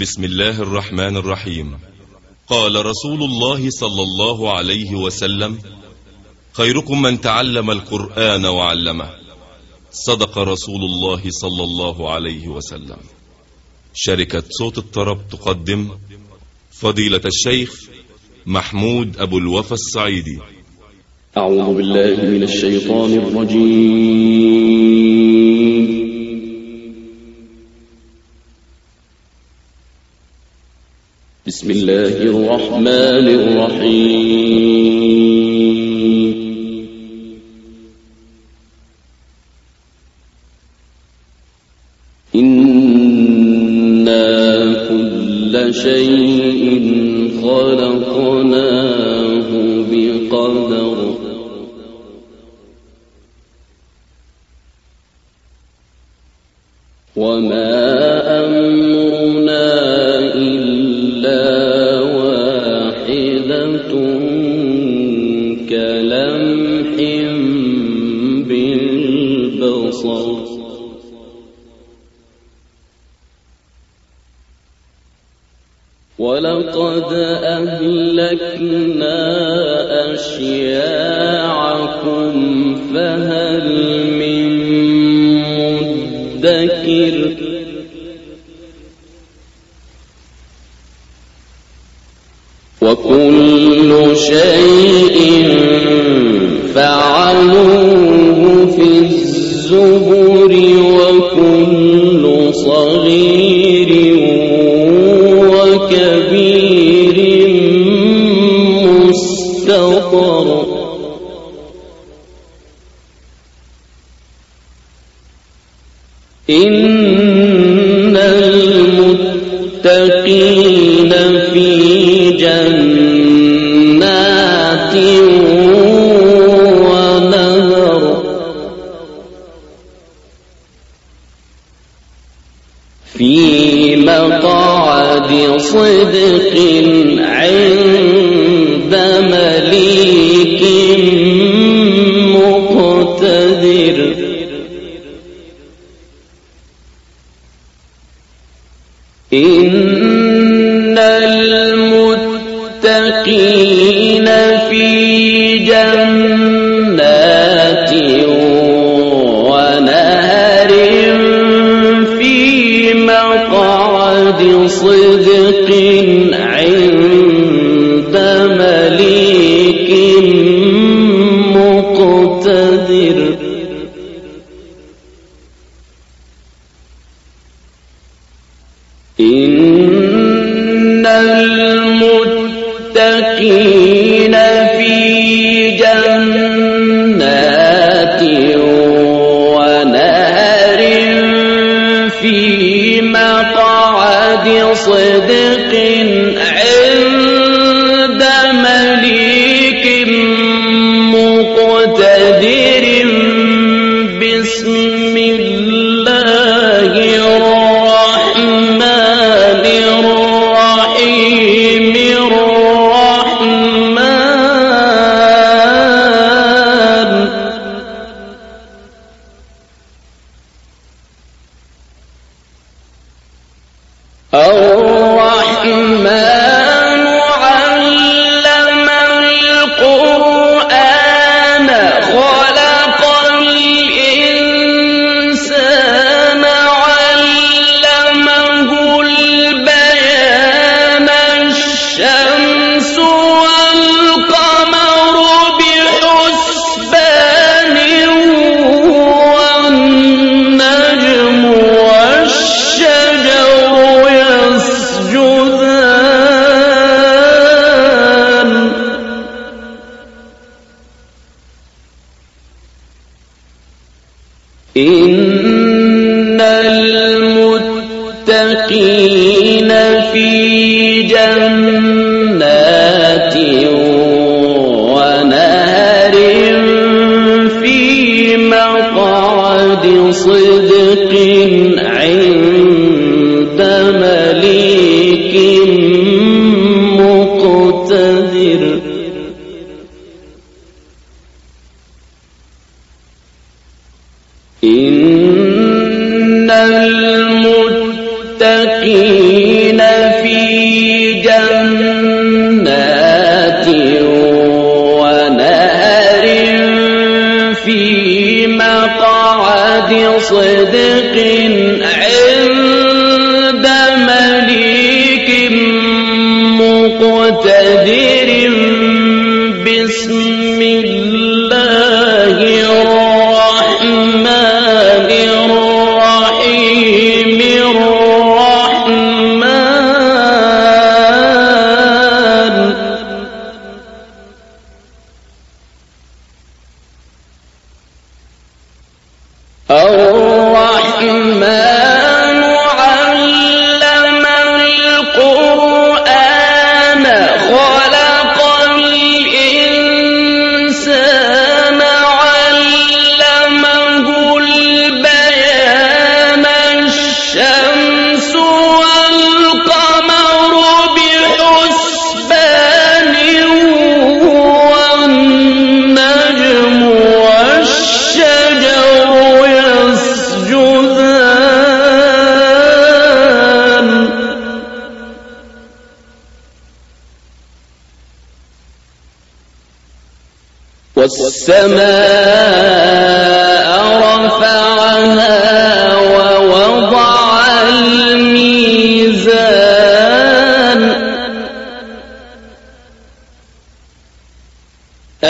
بسم الله الرحمن الرحيم قال رسول الله صلى الله عليه وسلم خيركم من تعلم القرآن وعلمه صدق رسول الله صلى الله عليه وسلم شركة صوت الطرب تقدم فضيلة الشيخ محمود أبو الوفا الصعيدي أعوذ بالله من الشيطان الرجيم بسم الله الرحمن الرحيم. إنا كل شيء خلقناه مدكر وكل شيء في مقعد صدق عند مقتدر إن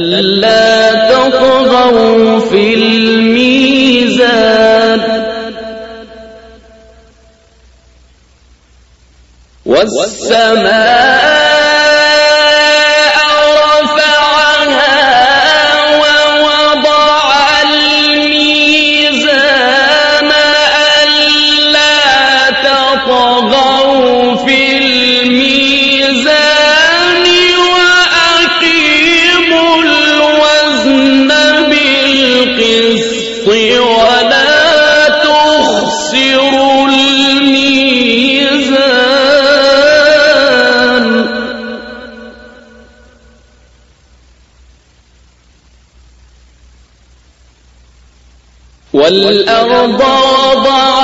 ألا تطغوا في الميزان. والسماء ولا تخسر الميزان. والأرض وضعها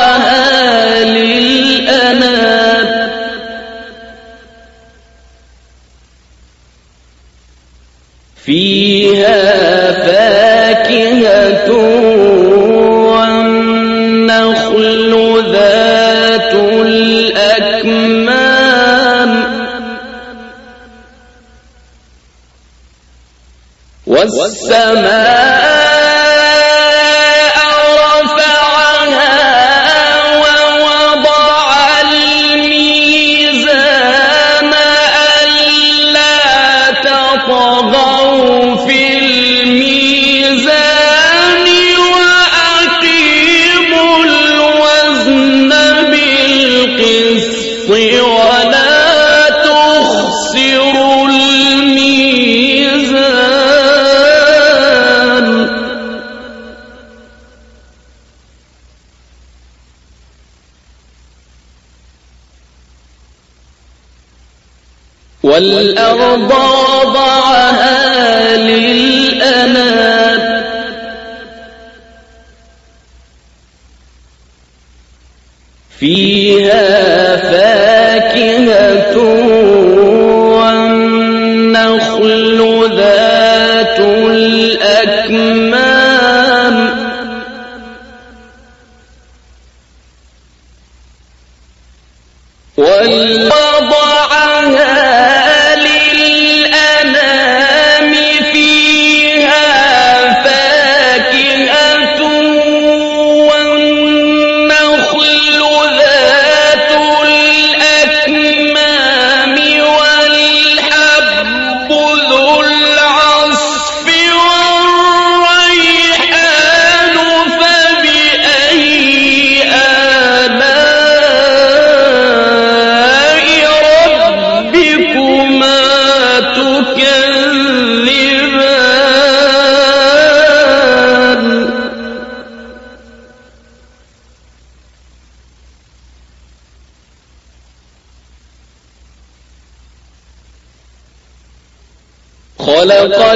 والأرض وضعها للأنام. فيها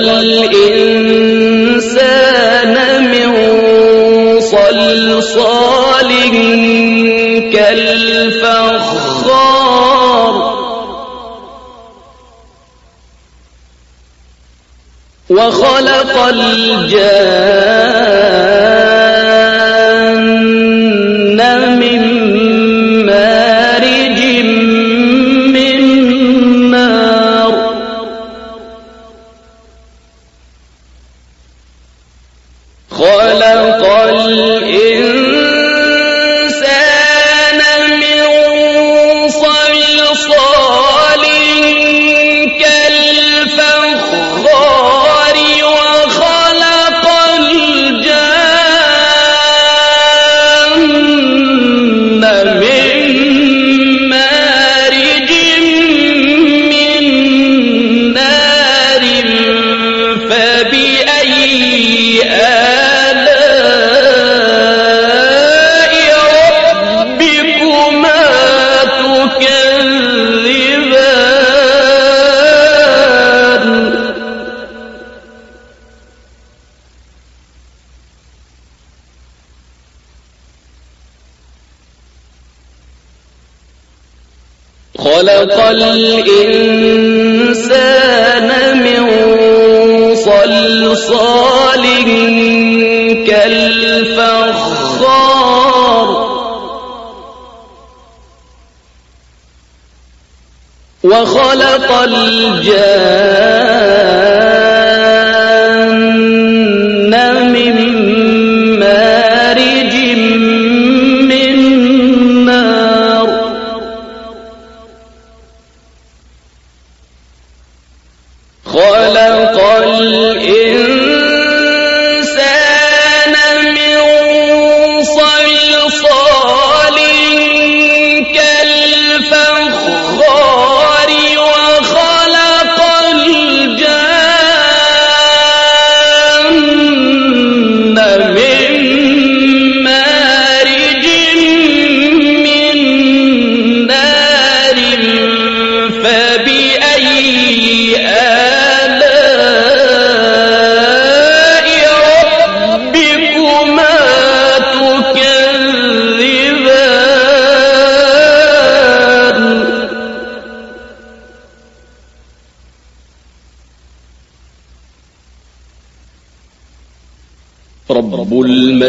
والإنسان من صلصال كالفخار. وخلق الجان الإنسان من صلصال كالفخار. وخلق الجان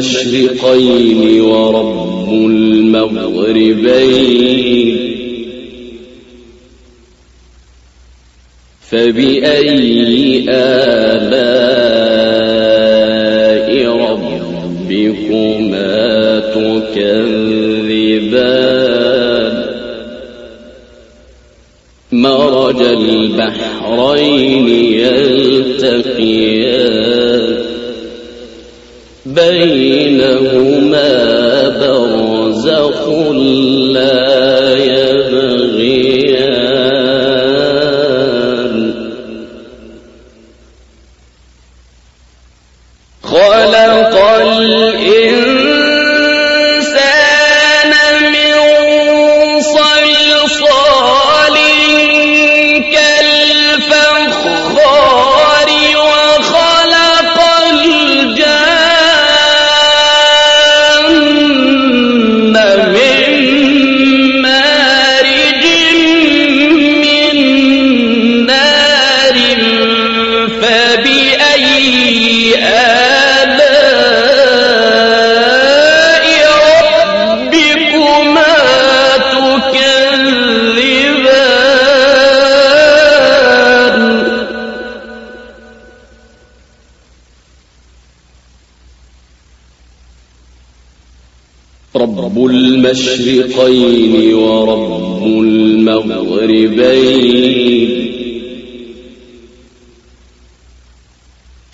المشرقين ورب المغربين. فبأي آلاء ربكما تكذبان؟ مرج البحرين يلتقيان بينهما برزخ الله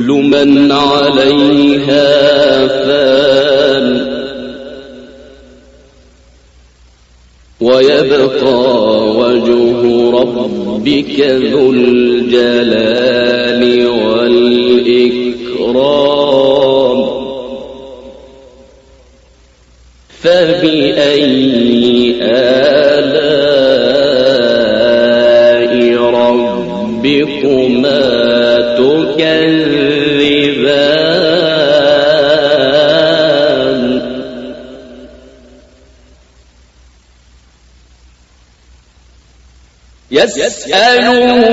كل من عليها فان. ويبقى وجه ربك ذو الجلال والإكرام. فبأي آل يسألون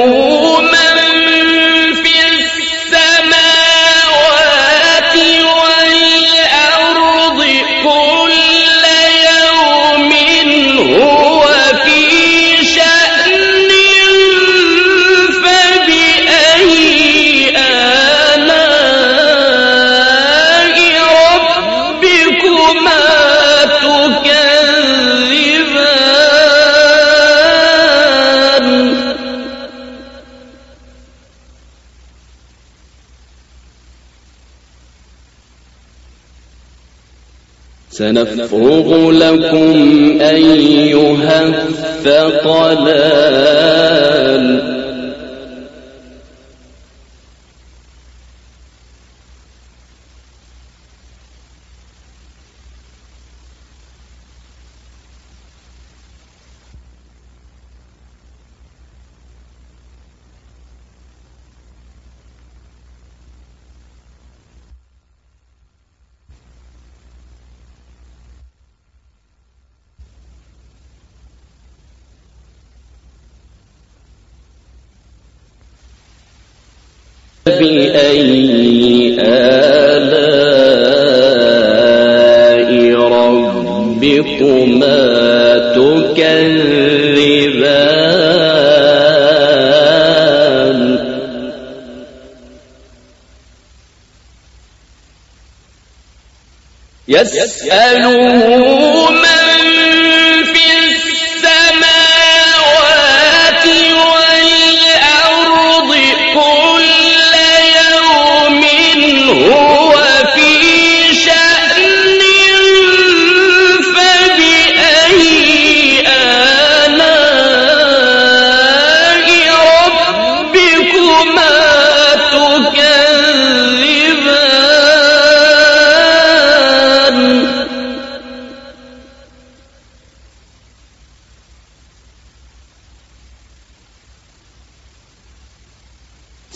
يسأله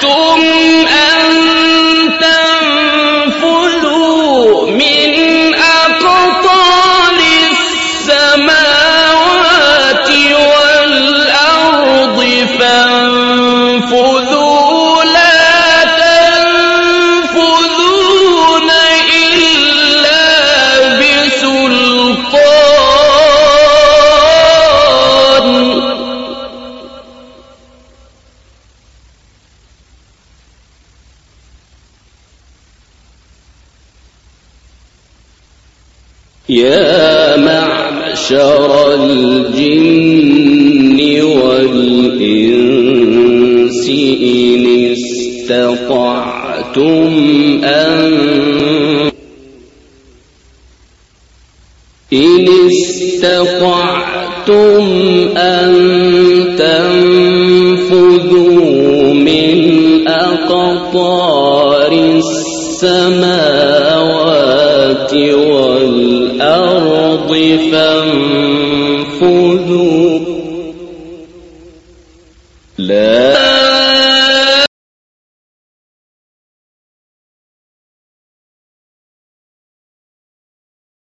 استطعتم الجن والإنس إن استطعتم أن إن استطعتم أن تنفذوا من أقطار السماوات والأرض فانفذوا people